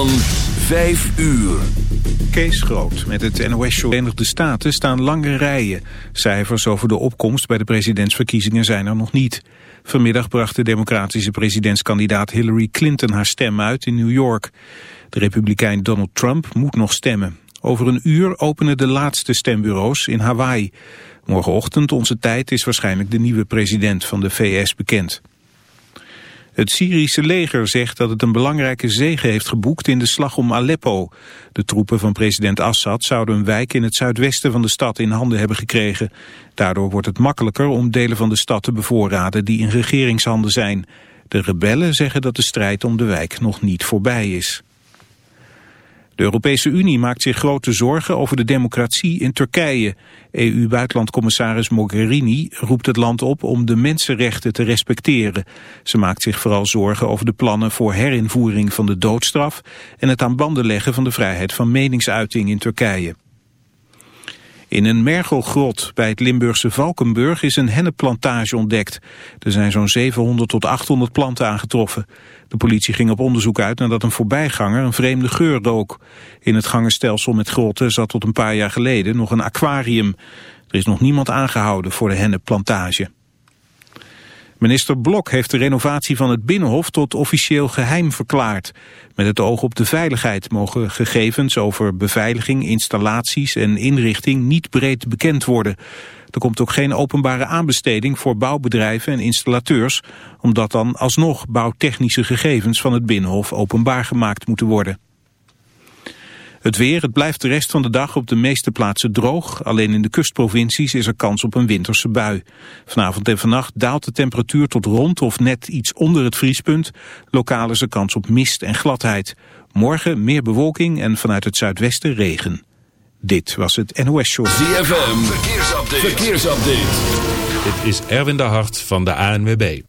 van 5 uur. Kees Groot met het NOS-show. Verenigde Staten staan lange rijen. Cijfers over de opkomst bij de presidentsverkiezingen zijn er nog niet. Vanmiddag bracht de democratische presidentskandidaat Hillary Clinton haar stem uit in New York. De republikein Donald Trump moet nog stemmen. Over een uur openen de laatste stembureaus in Hawaii. Morgenochtend onze tijd is waarschijnlijk de nieuwe president van de VS bekend. Het Syrische leger zegt dat het een belangrijke zege heeft geboekt in de slag om Aleppo. De troepen van president Assad zouden een wijk in het zuidwesten van de stad in handen hebben gekregen. Daardoor wordt het makkelijker om delen van de stad te bevoorraden die in regeringshanden zijn. De rebellen zeggen dat de strijd om de wijk nog niet voorbij is. De Europese Unie maakt zich grote zorgen over de democratie in Turkije. EU-buitenlandcommissaris Mogherini roept het land op om de mensenrechten te respecteren. Ze maakt zich vooral zorgen over de plannen voor herinvoering van de doodstraf... en het aan banden leggen van de vrijheid van meningsuiting in Turkije. In een mergelgrot bij het Limburgse Valkenburg is een hennepplantage ontdekt. Er zijn zo'n 700 tot 800 planten aangetroffen. De politie ging op onderzoek uit nadat een voorbijganger een vreemde geur rook. In het gangenstelsel met grotten zat tot een paar jaar geleden nog een aquarium. Er is nog niemand aangehouden voor de hennepplantage. Minister Blok heeft de renovatie van het Binnenhof tot officieel geheim verklaard. Met het oog op de veiligheid mogen gegevens over beveiliging, installaties en inrichting niet breed bekend worden. Er komt ook geen openbare aanbesteding voor bouwbedrijven en installateurs, omdat dan alsnog bouwtechnische gegevens van het Binnenhof openbaar gemaakt moeten worden. Het weer, het blijft de rest van de dag op de meeste plaatsen droog. Alleen in de kustprovincies is er kans op een winterse bui. Vanavond en vannacht daalt de temperatuur tot rond of net iets onder het vriespunt. Lokaal is er kans op mist en gladheid. Morgen meer bewolking en vanuit het zuidwesten regen. Dit was het NOS Show. ZFM, verkeersupdate. verkeersupdate. Dit is Erwin de Hart van de ANWB.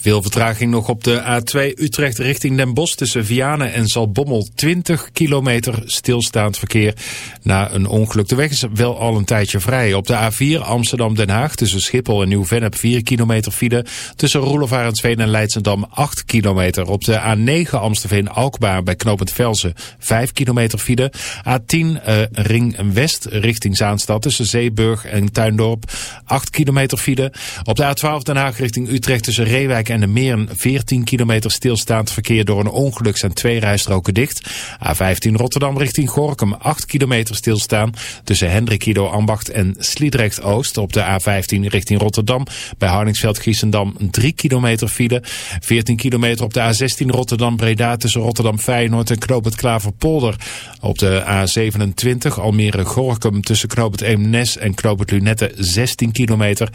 Veel vertraging nog op de A2 Utrecht richting Den Bosch tussen Vianen en Zalbommel. 20 kilometer stilstaand verkeer na een ongeluk. De weg is wel al een tijdje vrij. Op de A4 Amsterdam-Den Haag tussen Schiphol en Nieuw-Vennep 4 kilometer file. Tussen Roelofarensveen en Leidsendam 8 kilometer. Op de A9 Amstelveen-Alkmaar bij Knopend Velsen 5 kilometer file. A10 uh, Ring West richting Zaanstad tussen Zeeburg en Tuindorp 8 kilometer file. Op de A12 Den Haag richting Utrecht tussen Reewijk en de Meren 14 kilometer stilstaand verkeer door een ongeluk zijn twee rijstroken dicht. A15 Rotterdam richting Gorkum 8 kilometer stilstaan tussen Hendrikido Ambacht en Sliedrecht Oost. Op de A15 richting Rotterdam bij Harningsveld Giessendam 3 kilometer file. 14 kilometer op de A16 Rotterdam Breda tussen Rotterdam Feyenoord en Knoop het Klaverpolder. Op de A27 Almere Gorkum tussen Knoop Eemnes en Knoop het Lunette 16 kilometer.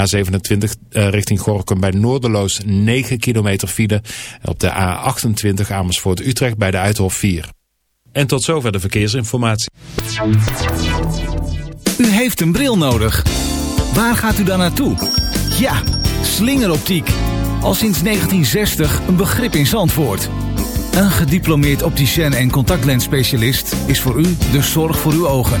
A27 uh, richting Gorkum bij Noorderloos 9 kilometer file. Op de A28 Amersfoort Utrecht bij de Uithof 4. En tot zover de verkeersinformatie. U heeft een bril nodig. Waar gaat u dan naartoe? Ja, slingeroptiek. Al sinds 1960 een begrip in Zandvoort. Een gediplomeerd opticien en contactlensspecialist is voor u de zorg voor uw ogen.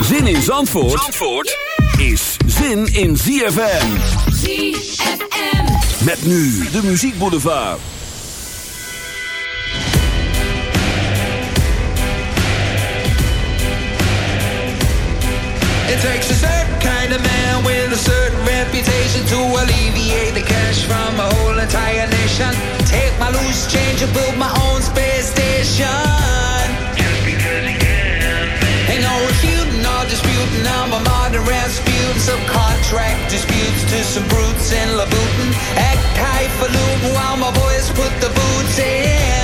Zin in Zandvoort, Zandvoort is zin in ZFM. ZFM. Met nu de Muziek Boulevard. It takes a certain kind of man with a certain reputation to alleviate the cash from a whole entire nation. Take my loose change and build my own space station. are disputing. I'm a modern round sputing some contract disputes to some brutes in Labutin. Act high for while my boys put the boots in.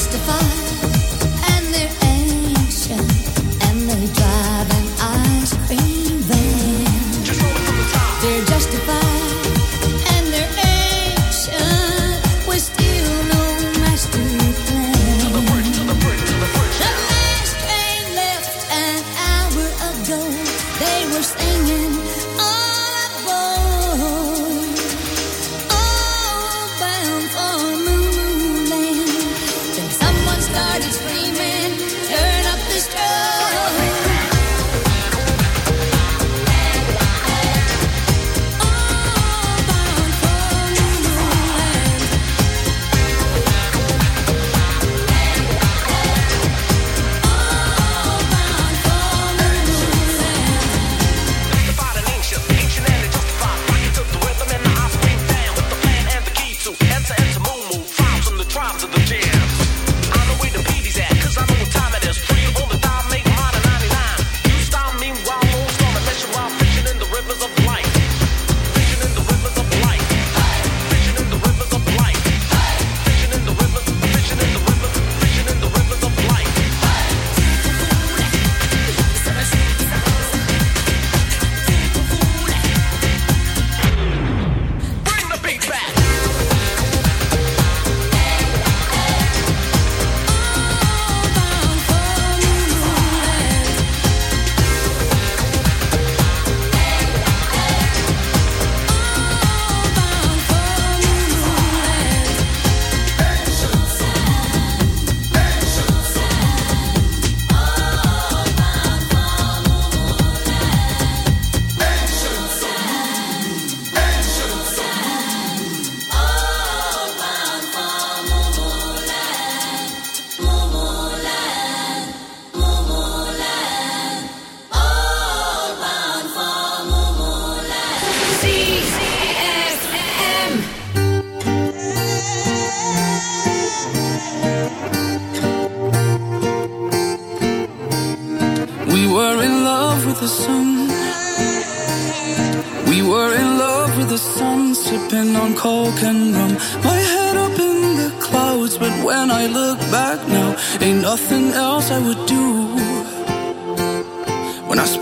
justified.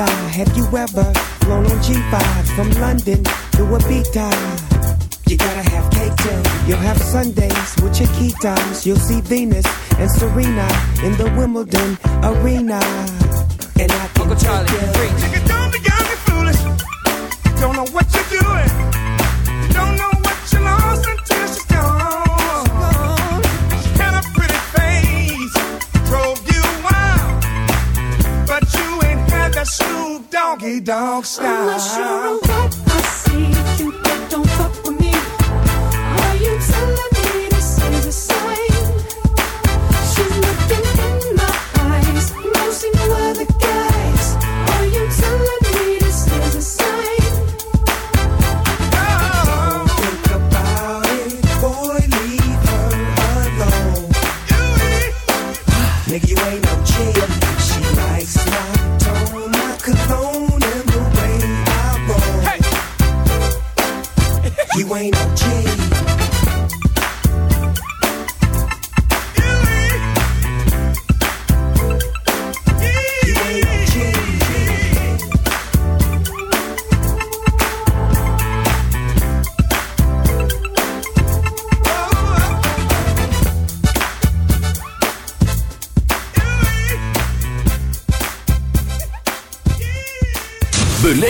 mamacita, have you ever flown on G5 from London to Ibiza? You gotta have cake too. You'll have Sundays with Chiquitas. You'll see Venus and Serena in the Wimbledon arena. And I can Uncle Charlie, take you. Nigga, don't be young and foolish. Don't know what you're doing. dog style.